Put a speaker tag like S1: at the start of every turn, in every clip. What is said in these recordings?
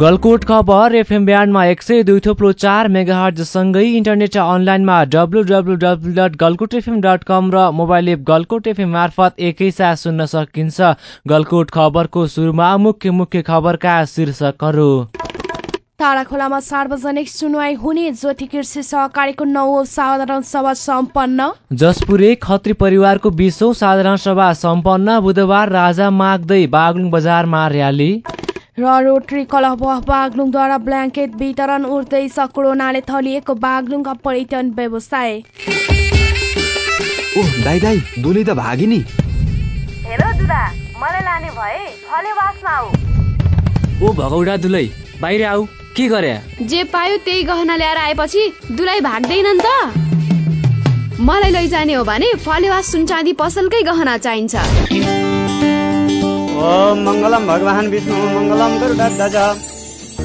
S1: गलकोट खबर एफएम ब्यान्डमा एक सय दुई थोप्लो चार मेगाहर्जसँगै इन्टरनेट अनलाइनमा W W W dot Galkot FM dot com र मोबाइल एप गलकोट एफएम मार्फत एकैसाथ सुन्न सकिन्छ। गलकोट खबरको सुरुमा मुख्य मुख्य खबरका शीर्षकहरू।
S2: ताराखोलामा सार्वजनिक सुनवाई हुने ज्योति कृषि सहकारीको नौ साधारण सभा सम्पन्न।
S1: जसपुरे खत्री परिवारको बिसौँ साधारण सभा सम्पन्न बुधबार राजा माग्दै बागलुङ बजारमा र्याली
S2: र रोटरी क्लब अफ बागलुङद्वारा ब्ल्याङ्केट वितरण उठ्दैछ कोरोनाले थलिएको बागलुङका पर्यटन व्यवसाय।
S3: ओ दाई दाई दुली त भागी नि
S4: हेर दुदा मलाई लाने भए फलेवासमा आऊ।
S1: ओ भगौडा दुलै बाहिर आऊ के गरे?
S5: जे पायो त्यही गहना ल्याएर आएपछि दुलाई भाग्दैनन् त। मलाई लैजाने हो भने फलेवास सुनचाँदी पसलकै गहना चाहिन्छ।
S6: ओम मङ्गलम भगवान् विष्णु मङ्गलम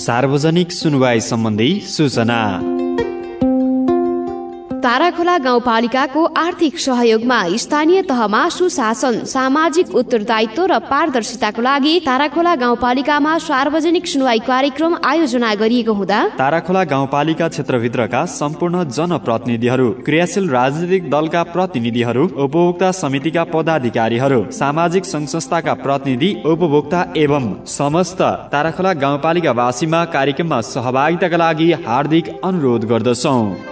S3: सार्वजनिक सुनवाई सम्बन्धी सूचना।
S5: ताराखोला गाउँपालिकाको आर्थिक सहयोगमा स्थानीय तहमा सुशासन सामाजिक उत्तरदायित्व र पारदर्शिताको लागि ताराखोला गाउँपालिकामा सार्वजनिक सुनवाई कार्यक्रम आयोजना गरिएको हुँदा
S3: ताराखोला गाउँपालिका क्षेत्रभित्रका सम्पूर्ण जनप्रतिनिधिहरू क्रियाशील राजनीतिक दलका प्रतिनिधिहरू उपभोक्ता समितिका पदाधिकारीहरू सामाजिक सङ्घ संस्थाका प्रतिनिधि उपभोक्ता एवं समस्त ताराखोला गाउँपालिकावासीमा कार्यक्रममा सहभागिताका लागि हार्दिक अनुरोध गर्दछौँ।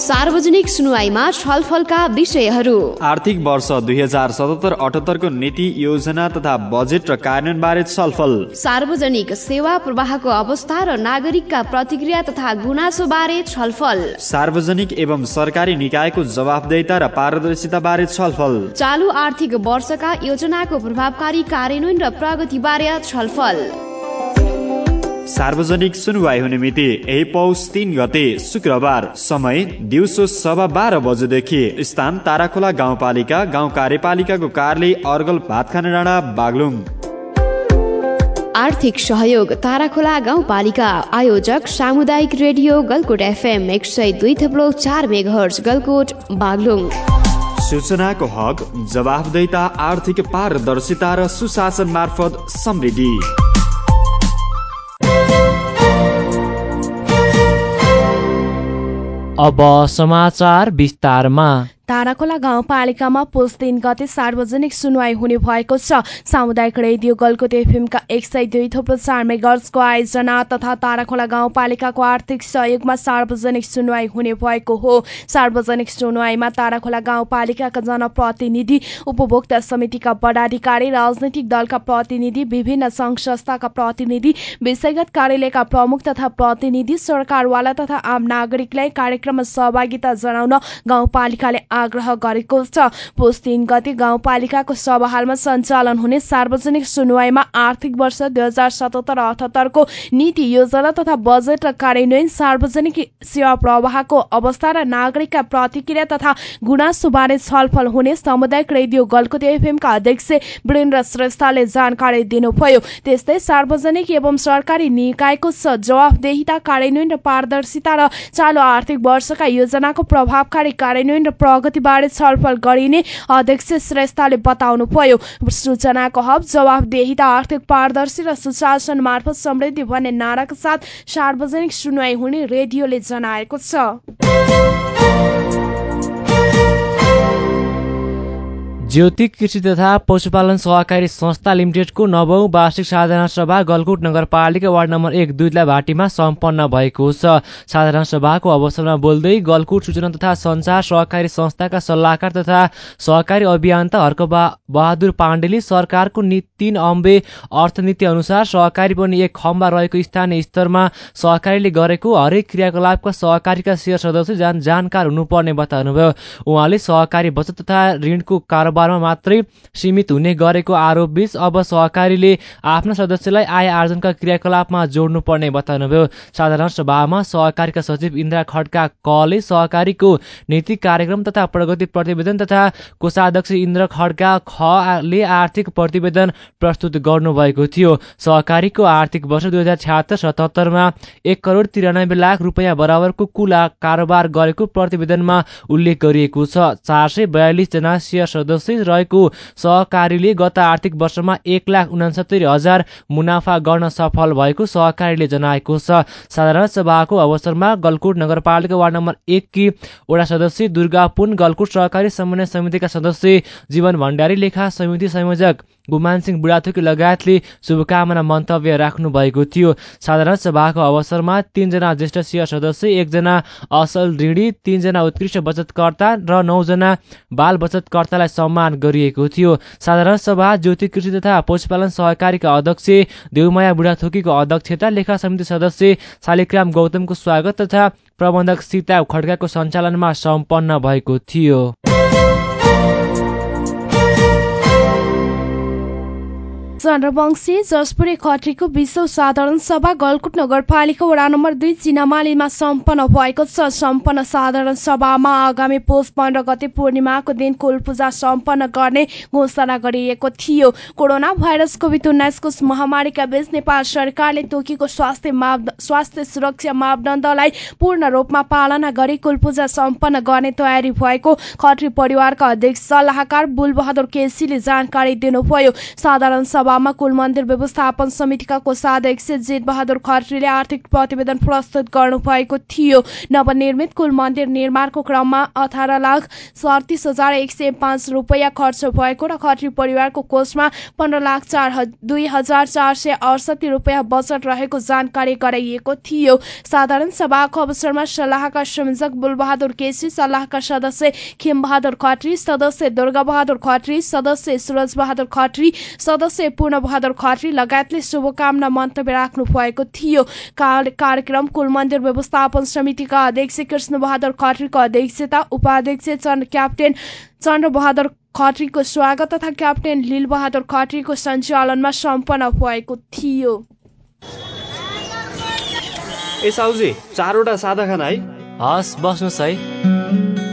S5: सार्वजनिक सुनवाईमा छलफलका विषयहरू।
S3: आर्थिक वर्ष दुई हजार सतहत्तर अठहत्तरको नीति योजना तथा बजेट र कार्यान्वयन बारे छलफल।
S5: सार्वजनिक सेवा प्रवाहको अवस्था र नागरिकका प्रतिक्रिया तथा गुनासो बारे छलफल।
S3: सार्वजनिक एवं सरकारी निकायको जवाफदेहिता र पारदर्शिता बारे छलफल।
S5: चालु आर्थिक वर्षका योजनाको प्रभावकारी कार्यान्वयन र प्रगति बारे छलफल।
S3: सार्वजनिक सुनवाई हुने मिति यही पौष तिन गते शुक्रबार समय दिउँसो सभा बाह्र बजेदेखि स्थान ताराखोला गाउँपालिका गाउँ कार्यपालिकाको कार्यालय अर्गल भातखाना डाँडा बागलुङ।
S5: आर्थिक सहयोग ताराखोला गाउँपालिका आयोजक सामुदायिक रेडियो गलकोट एफएम एक सय दुई थप्लो चार मेघर्स गलकोट बागलुङ।
S3: सूचनाको हक जवाफदेहिता आर्थिक पारदर्शिता र सुशासन मार्फत समृद्धि।
S1: अब समाचार विस्तारमा।
S2: ताराखोला गाउँपालिकामा पुस तीन गते सार्वजनिक सुनवाई हुने भएको छ। सामुदायिक रेडियो गलकोट एफएमका एक सय दुई थोप्लो चार मेगर्सको आयोजना तथा ताराखोला गाउँपालिकाको आर्थिक सहयोगमा सार्वजनिक सुनवाई हुने भएको हो। सार्वजनिक सुनवाईमा ताराखोला गाउँपालिकाका जनप्रतिनिधि उपभोक्ता समितिका पदाधिकारी राजनैतिक दलका प्रतिनिधि विभिन्न सङ्घ संस्थाका प्रतिनिधि विषयगत कार्यालयका प्रमुख तथा प्रतिनिधि सरकारवाला तथा आम नागरिकलाई कार्यक्रममा सहभागिता जनाउन गाउँपालिकाले आग्रह गरेको छ। पुस तीन गते गाउँपालिकाको सभाहालमा सञ्चालन हुने सार्वजनिक सुनवाईमा आर्थिक वर्ष दुई हजार सतहत्तर अठहत्तरको नीति योजना तथा बजेट र कार्यान्वयन सार्वजनिक सेवा प्रवाहको अवस्था र नागरिकका प्रतिक्रिया तथा गुनासोबारे छलफल हुने सामुदायिक रेडियो गलकुत एफएमका अध्यक्ष वीरेन्द्र श्रेष्ठले जानकारी दिनुभयो। त्यस्तै सार्वजनिक एवं सरकारी निकायको जवाफदेहिता कार्यान्वयन र पारदर्शिता र चालु आर्थिक वर्षका योजनाको प्रभावकारी कार्यान्वयन र प्रगति प्रगतिबारे छलफल गरिने अध्यक्ष श्रेष्ठले बताउनु भयो सूचनाको हब जवाबदेहिता आर्थिक पारदर्शी र सुशासन मार्फत समृद्धि भन्ने नाराका साथ सार्वजनिक सुनवाई हुने रेडियोले जनाएको छ।
S1: ज्योति कृषि तथा पशुपालन सहकारी संस्था लिमिटेडको नवौं वार्षिक साधारण सभा गलकुट नगरपालिका वार्ड नम्बर एक दुईला भाटीमा सम्पन्न भएको छ। साधारण सभाको अवसरमा बोल्दै गलकुट सूचना तथा सञ्चार सहकारी संस्थाका सल्लाहकार तथा सहकारी अभियन्ता हर्क बहादुर पाण्डेले सरकारको नि तीन अम्बे अर्थनीति अनुसार सहकारी पनि एक खम्बा रहेको स्थानीय स्तरमा सहकारीले गरेको हरेक क्रियाकलापका सहकारीका सेयर सदस्य जान जानकार हुनुपर्ने बताउनुभयो। उहाँले सहकारी बचत तथा ऋणको कारोबार कारोबारमा मात्रै सीमित हुने गरेको आरोप बीच अब सहकारीले आफ्ना सदस्यलाई आय आर्जनका क्रियाकलापमा जोड्नुपर्ने बताउनुभयो साधारण सभामा सहकारीका सचिव इन्द्रा खड्का कले सहकारीको नीति कार्यक्रम तथा प्रगति प्रतिवेदन तथा कोषाध्यक्ष इन्द्र खड्का खले आर्थिक प्रतिवेदन प्रस्तुत गर्नुभएको थियो। सहकारीको आर्थिक वर्ष दुई हजार छ्यात्तर सतहत्तरमा एक करोड तिरानब्बे लाख रुपियाँ बराबरको कुल कारोबार गरेको प्रतिवेदनमा उल्लेख गरिएको छ। चार सय बयालिसजना सेयर सदस्य उपस्थित रहेको सहकारीले गत आर्थिक वर्षमा एक लाख उनासत्तरी हजार मुनाफा गर्न सफल भएको सहकारीले जनाएको छ। साधारण सभाको अवसरमा गलकुट नगरपालिका वार्ड नम्बर एककी वडा सदस्य दुर्गा पुन गलकुट सहकारी समन्वय समितिका सदस्य जीवन भण्डारी लेखा समिति संयोजक गुमान सिंह बुढाथोकी लगायतले शुभकामना मन्तव्य राख्नु भएको थियो। साधारण सभाको अवसरमा तीनजना ज्येष्ठ सेयर सदस्य एकजना असल ऋणी तीनजना उत्कृष्ट बचतकर्ता र नौजना बाल बचतकर्तालाई सम्मान गरिएको थियो। साधारण सभा ज्योति कृषि तथा पशुपालन सहकारीका अध्यक्ष देवमाया बुढाथोकीको अध्यक्षता लेखा समिति सदस्य शालिग्राम गौतमको स्वागत तथा प्रबन्धक सीता खड्काको सञ्चालनमा सम्पन्न भएको थियो।
S2: चन्द्रवंशी जसपुरे खत्रीको विश्व साधारण सभा गलकुट नगरपालिका वडा नम्बर दुई चिनामालीमा सम्पन्न भएको छ। सम्पन्न साधारण सभामा आगामी पोष पन्ध्र गते पूर्णिमाको दिन कुल पूजा सम्पन्न गर्ने घोषणा गरिएको थियो। कोरोना भाइरस कोभिड उन्नाइसको महामारीका बीच नेपाल सरकारले तोकेको स्वास्थ्य स्वास्थ्य सुरक्षा मापदण्डलाई पूर्ण रूपमा पालना गरी कुल पूजा सम्पन्न गर्ने तयारी भएको खत्री परिवारका अध्यक्ष सल्लाहकार बुलबहादुर केसीले जानकारी दिनुभयो। साधारण सभा सभामा कुल मन्दिर व्यवस्थापन समितिका कोषाध्यक्ष जेठ बहादुर खत्रीले आर्थिक प्रतिवेदन प्रस्तुत गर्नुभएको थियो। नवनिर्मित कुल मन्दिर निर्माणको क्रममा अठार लाख सडतिस हजार एक सय पाँच रुपियाँ खर्च भएको र खत्री परिवारको कोषमा पन्ध्र लाख चार दुई हजार चार सय अडसठी रुपियाँ बचत रहेको जानकारी गराइएको थियो। साधारण सभाको अवसरमा सल्लाहका संयोजक बुलबहादुर केसी सल्लाहका सदस्य खेमबहादुर खत्री सदस्य दुर्गा बहादुर खत्री सदस्य सुरज बहादुर खत्री सदस्य पूर्ण बहादुर खत्री लगायतले शुभकामना मन्तव्य राख्नु भएको थियो। कार्यक्रम कुल मन्दिर व्यवस्थापन समितिका अध्यक्ष कृष्ण बहादुर खत्रीको अध्यक्षता उपाध्यक्ष चन्द्र क्याप्टेन चन्द्र बहादुर खत्रीको स्वागत तथा क्याप्टेन लिल बहादुर खत्रीको सञ्चालनमा सम्पन्न भएको थियो।
S3: ए साउजी चारवटा सादा खाना है?
S1: हस् बस्नुहोस् है।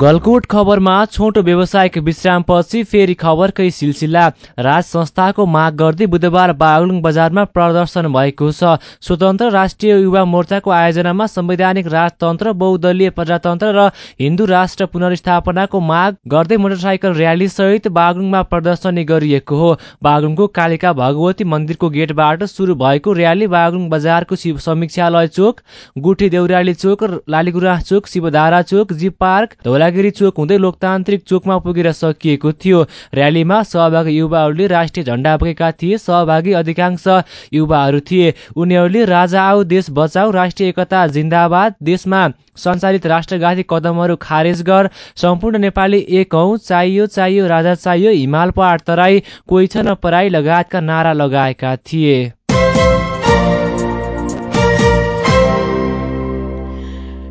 S1: गलकोट खबरमा छोटो व्यावसायिक विश्रामपछि फेरि खबरकै सिलसिला। राज संस्थाको माग गर्दै बुधबार बागलुङ बजारमा प्रदर्शन भएको छ। स्वतन्त्र राष्ट्रिय युवा मोर्चाको आयोजनामा संवैधानिक राजतन्त्र बहुदलीय प्रजातन्त्र र हिन्दू राष्ट्र पुनर्स्थापनाको माग गर्दै मोटरसाइकल र्याली सहित बागलुङमा प्रदर्शनी गरिएको हो। बागलुङको कालिका भगवती मन्दिरको गेटबाट सुरु भएको र्याली बागलुङ बजारको शिव समीक्षालय चोक गुठी देउराली चोक लालीगुराँस चोक शिवधारा चोक जी पार्क धौलागिरी चोक हुँदै लोकतान्त्रिक चोकमा पुगेर सकिएको थियो। र्यालीमा सहभागी युवाहरूले राष्ट्रिय झण्डा बोकेका थिए। सहभागी अधिकांश युवाहरू थिए। उनीहरूले राजा आऊ देश बचाऊ राष्ट्रिय एकता जिन्दाबाद देशमा सञ्चालित राष्ट्रघाती कदमहरू खारेज गर। सम्पूर्ण नेपाली एक हौ चाहियो चाहियो राजा चाहियो हिमाल पहाड तराई कोही छ नपराई लगायतका नारा लगाएका थिए।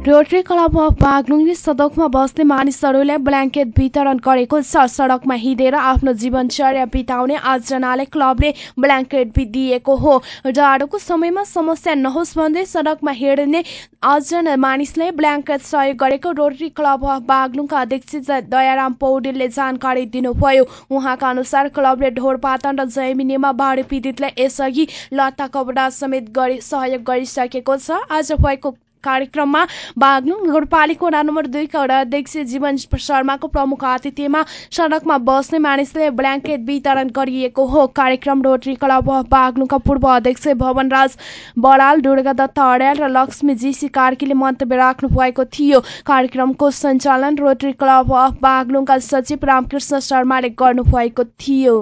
S2: रोटरी क्लब अफ बागलुङले सडकमा बस्ने मानिसहरूलाई ब्ल्याङ्केट वितरण गरेको छ। सडकमा हिँडेर आफ्नो जीवनचर्या बिताउने आठजनाले क्लबले ब्ल्याङ्केट दिएको हो। जाडोको समयमा समस्या नहोस् भन्दै सडकमा हिँड्ने आठजना मानिसले ब्ल्याङ्केट सहयोग गरेको रोटरी क्लब अफ बागलुङका अध्यक्ष दयाराम पौडेलले जानकारी दिनुभयो। उहाँका अनुसार क्लबले ढोरपातन र जैमिनीमा बाढी पीडितलाई यसअघि लत्ता कपडा समेत गरी सहयोग गरिसकेको छ। आज भएको कार्यक्रममा बागलुङ नगरपालिका वडा नम्बर दुईका वडा अध्यक्ष जीवन शर्माको प्रमुख आतिथ्यमा सडकमा बस्ने मानिसले ब्ल्याङ्केट वितरण गरिएको हो। कार्यक्रम रोटरी क्लब अफ बागलुङका पूर्व अध्यक्ष भवन राज बराल दुर्गा दत्त अड्याल र लक्ष्मी जीसी कार्कीले मन्तव्य राख्नु भएको थियो। कार्यक्रमको सञ्चालन रोटरी क्लब अफ बागलुङका सचिव रामकृष्ण शर्माले गर्नुभएको थियो।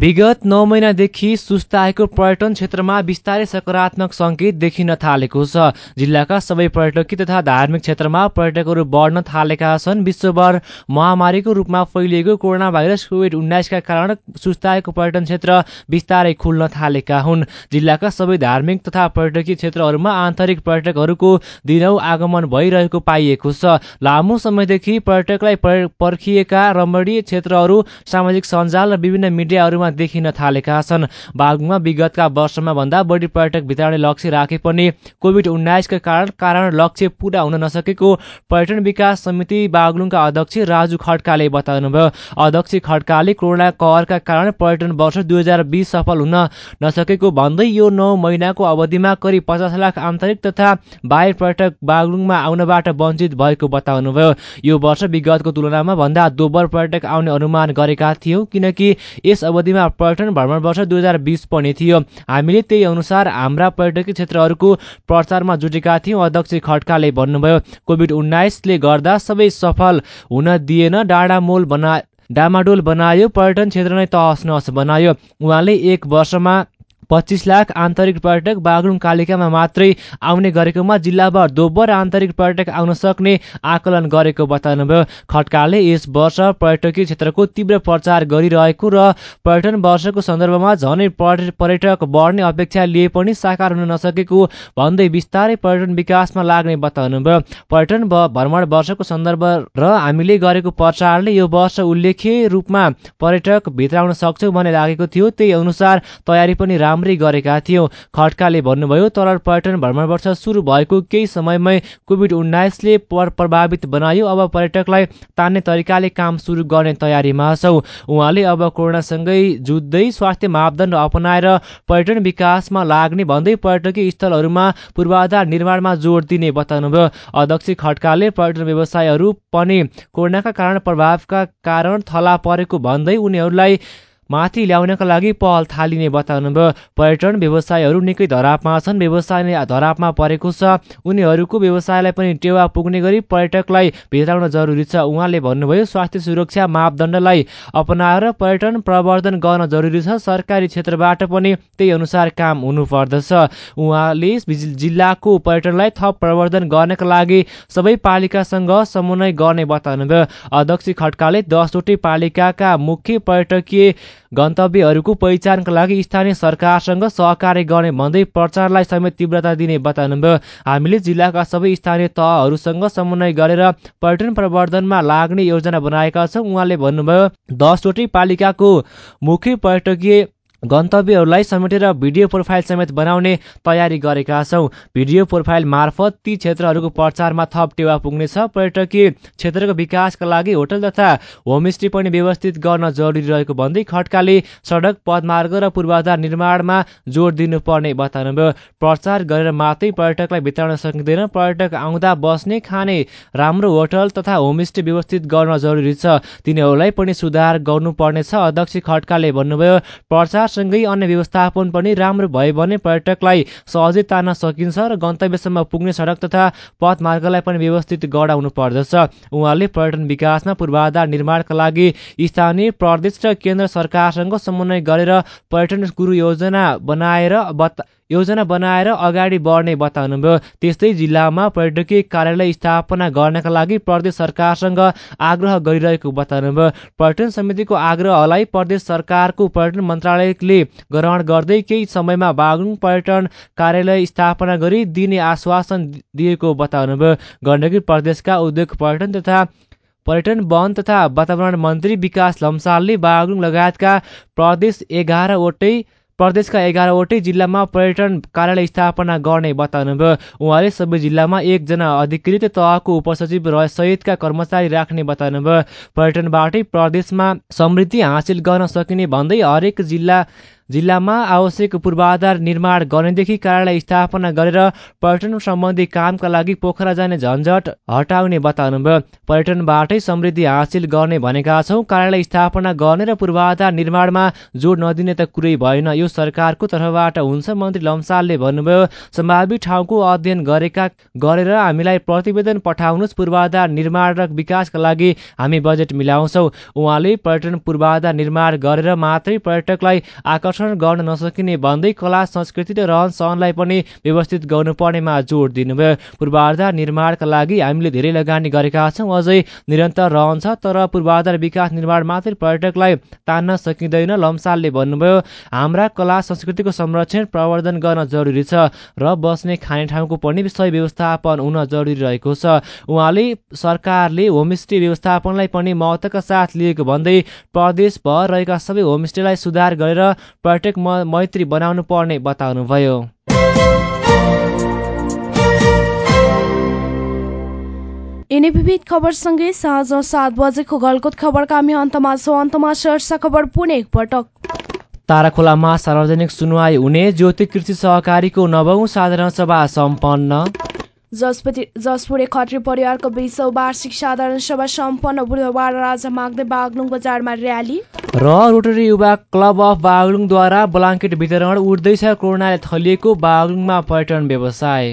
S1: विगत नौ महिनादेखि सुस्ताएको पर्यटन क्षेत्रमा बिस्तारै सकारात्मक सङ्केत देखिन थालेको छ। जिल्लाका सबै पर्यटकीय तथा धार्मिक क्षेत्रमा पर्यटकहरू बढ्न थालेका छन्। विश्वभर महामारीको रूपमा फैलिएको कोरोना भाइरस कोभिड उन्नाइसका कारण सुस्ताएको पर्यटन क्षेत्र बिस्तारै खुल्न थालेका हुन्। जिल्लाका सबै धार्मिक तथा पर्यटकीय क्षेत्रहरूमा आन्तरिक पर्यटकहरूको दिनौ आगमन भइरहेको पाइएको छ। लामो समयदेखि पर्यटकलाई पर्खिएका रमणीय क्षेत्रहरू सामाजिक सञ्जाल र विभिन्न मिडियाहरूमा देखिन थालेका छन्। बागलुङमा विगतका वर्षमा भन्दा बढी पर्यटक भित्राउने लक्ष्य राखे पनि कोभिड उन्नाइसका कारण कारण लक्ष्य पुरा हुन नसकेको पर्यटन विकास समिति बागलुङका अध्यक्ष राजु खड्काले बताउनुभयो। अध्यक्ष खड्काले कोरोना कहरका कारण पर्यटन वर्ष दुई हजार बिस सफल हुन नसकेको भन्दै यो नौ महिनाको अवधिमा करिब पचास लाख आन्तरिक तथा बाहिर पर्यटक बागलुङमा आउनबाट वञ्चित भएको बताउनुभयो। यो वर्ष विगतको तुलनामा भन्दा दोब्बर पर्यटक आउने अनुमान गरेका थियौँ किनकि यस अवधिमा पर्यटन भ्रमण वर्ष दुई हजार बिस पनि थियो। हामीले त्यही अनुसार हाम्रा पर्यटकीय क्षेत्रहरूको प्रचारमा जुटेका थियौँ अध्यक्ष खड्काले भन्नुभयो कोभिड उन्नाइसले गर्दा सबै सफल हुन दिएन डाँडा मोल बना डामाडोल बनायो पर्यटन क्षेत्र नै तहस नहस बनायो। उहाँले एक वर्षमा पच्चिस लाख आन्तरिक पर्यटक बागलुङ कालिकामा मात्रै आउने गरेकोमा जिल्लाभर दोब्बर आन्तरिक पर्यटक आउन सक्ने आकलन गरेको बताउनुभयो। खड्काले यस वर्ष पर्यटकीय क्षेत्रको तीव्र प्रचार गरिरहेको र पर्यटन वर्षको सन्दर्भमा झनै पर्यटक बढ्ने अपेक्षा लिए पनि साकार हुन नसकेको भन्दै बिस्तारै पर्यटन विकासमा लाग्ने बताउनुभयो। पर्यटन भ्रमण वर्षको सन्दर्भ र हामीले गरेको प्रचारले यो वर्ष उल्लेख्य रूपमा पर्यटक भित्र आउन सक्छौँ भन्ने लागेको थियो। त्यही अनुसार तयारी पनि राम्रो राम्रै गरेका थियौँ। खड्काले भन्नुभयो तर पर्यटन भ्रमण वर्ष सुरु भएको केही समयमै कोभिड उन्नाइसले प्रभावित बनायो। अब पर्यटकलाई तान्ने तरिकाले काम सुरु गर्ने तयारीमा छौँ। उहाँले अब कोरोनासँगै जुझ्दै स्वास्थ्य मापदण्ड अपनाएर पर्यटन विकासमा लाग्ने भन्दै पर्यटकीय स्थलहरूमा पूर्वाधार निर्माणमा जोड दिने बताउनुभयो। अध्यक्ष खड्काले पर्यटन व्यवसायहरू पनि कोरोनाका कारण प्रभावका कारण थला परेको भन्दै उनीहरूलाई माथि ल्याउनका लागि पहल थालिने बताउनुभयो। पर्यटन व्यवसायहरू निकै धरापमा छन्। व्यवसाय नै धरापमा परेको छ। उनीहरूको व्यवसायलाई पनि टेवा पुग्ने गरी पर्यटकलाई भेटाउन जरुरी छ। उहाँले भन्नुभयो स्वास्थ्य सुरक्षा मापदण्डलाई अपनाएर पर्यटन प्रवर्धन गर्न जरुरी छ। सरकारी क्षेत्रबाट पनि त्यही अनुसार काम हुनुपर्दछ। उहाँले जिल्लाको पर्यटनलाई थप प्रवर्धन गर्नका लागि सबै पालिकासँग समन्वय गर्ने बताउनुभयो। अध्यक्ष खड्काले दसवटै पालिकाका मुख्य पर्यटकीय गन्तव्यहरूको पहिचानका लागि स्थानीय सरकारसँग सहकार्य गर्ने भन्दै प्रचारलाई समेत तीव्रता दिने बताउनुभयो। हामीले जिल्लाका सबै स्थानीय तहहरूसँग समन्वय गरेर पर्यटन प्रवर्धनमा लाग्ने योजना बनाएका छौँ उहाँले भन्नुभयो दसवटै पालिकाको मुख्य पर्यटकीय गन्तव्यहरूलाई समेटेर भिडियो प्रोफाइल समेत बनाउने तयारी गरेका छौँ। भिडियो प्रोफाइल मार्फत ती क्षेत्रहरूको प्रचारमा थप टेवा पुग्नेछ। पर्यटकीय क्षेत्रको विकासका लागि होटल तथा होमस्टे पनि व्यवस्थित गर्न जरुरी रहेको भन्दै खड्काले सडक पदमार्ग र पूर्वाधार निर्माणमा जोड दिनुपर्ने बताउनुभयो। प्रचार गरेर मात्रै पर्यटकलाई भित्राउन सकिँदैन। पर्यटक आउँदा बस्ने खाने राम्रो होटल तथा होमस्टे व्यवस्थित गर्न जरुरी छ। तिनीहरूलाई पनि सुधार गर्नुपर्नेछ अध्यक्ष खड्काले भन्नुभयो। प्रचार सँगै अन्य व्यवस्थापन पनि राम्रो भयो भने पर्यटकलाई सहजै तान्न सकिन्छ र गन्तव्यसम्म पुग्ने सडक तथा पथमार्गलाई पनि व्यवस्थित गराउनु पर्दछ। उहाँले पर्यटन विकासमा पूर्वाधार निर्माणका लागि स्थानीय प्रदेश र केन्द्र सरकारसँग समन्वय गरेर पर्यटन गुरु योजना बनाएर योजना बनाएर अगाडि बढ्ने बताउनुभयो। त्यस्तै जिल्लामा पर्यटकीय कार्यालय स्थापना गर्नका लागि प्रदेश सरकारसँग आग्रह गरिरहेको बताउनुभयो। पर्यटन समितिको आग्रहलाई प्रदेश सरकारको पर्यटन मन्त्रालयले ग्रहण गर्दै केही समयमा बागलुङ पर्यटन कार्यालय स्थापना गरी दिने आश्वासन दिएको बताउनुभयो। गण्डकी प्रदेशका उद्योग पर्यटन तथा पर्यटन वन तथा वातावरण मन्त्री विकास लम्सालले बागलुङ लगायतका प्रदेश एघारवटै प्रदेशका एघारवटै जिल्लामा पर्यटन कार्यालय स्थापना गर्ने बताउनुभयो। उहाँले सबै जिल्लामा एकजना अधिकृत तहको उपसचिव सहितका कर्मचारी राख्ने बताउनुभयो। पर्यटनबाटै प्रदेशमा समृद्धि हासिल गर्न सकिने भन्दै हरेक जिल्ला जिल्लामा आवश्यक पूर्वाधार निर्माण गर्नेदेखि कार्यालय स्थापना गरेर पर्यटन सम्बन्धी कामका लागि पोखरा जाने झन्झट हटाउने बताउनुभयो। पर्यटनबाटै समृद्धि हासिल गर्ने भनेका छौँ। कार्यालय स्थापना गर्ने र पूर्वाधार निर्माणमा जोड नदिने त कुरै भएन। यो सरकारको तर्फबाट हुन्छ मन्त्री लम्सालले भन्नुभयो। सम्भावित ठाउँको अध्ययन गरेका गरेर हामीलाई प्रतिवेदन पठाउनुहोस्। पूर्वाधार निर्माण र विकासका लागि हामी बजेट मिलाउँछौँ। उहाँले पर्यटन पूर्वाधार निर्माण गरेर मात्रै पर्यटकलाई आकर्षण संरक्षण गर्न नसकिने भन्दै कला संस्कृति र रहन सहनलाई पनि व्यवस्थित गर्नुपर्नेमा जोड दिनुभयो। पूर्वाधार निर्माणका लागि हामीले धेरै लगानी गरेका छौँ। अझै निरन्तर रहन्छ तर पूर्वाधार विकास निर्माण मात्रै पर्यटकलाई तान्न सकिँदैन लम्सालले भन्नुभयो। हाम्रा कला संस्कृतिको संरक्षण प्रवर्धन गर्न जरुरी छ र बस्ने खाने ठाउँको पनि सही व्यवस्थापन हुन जरुरी रहेको छ। उहाँले सरकारले होमस्टे व्यवस्थापनलाई पनि महत्त्वका साथ लिएको भन्दै प्रदेशभर रहेका सबै होमस्टेलाई सुधार गरेर पर्यटक मैत्री बनाउनु पर्ने बताउनुभयो।
S2: यिनै विविध खबरसँगै साँझ सात बजेको गलकुत खबरका हामी अन्तमा छौँ। अन्तमा शीर्ष खबर पुनः एकपटक
S1: ताराखोलामा सार्वजनिक सुनवाई हुने ज्योति कृषि सहकारीको नवौं साधारण सभा सम्पन्न।
S2: जसपति जसपुरे खत्री परिवारको बिसौँ वार्षिक साधारण सभा सम्पन्न बुधबार राजा माग्दै बागलुङ बजारमा र्याली
S1: र रोटरी युवा क्लब अफ बागलुङद्वारा ब्लाङ्केट वितरण उठ्दैछ कोरोनाले थलिएको बागलुङमा पर्यटन व्यवसाय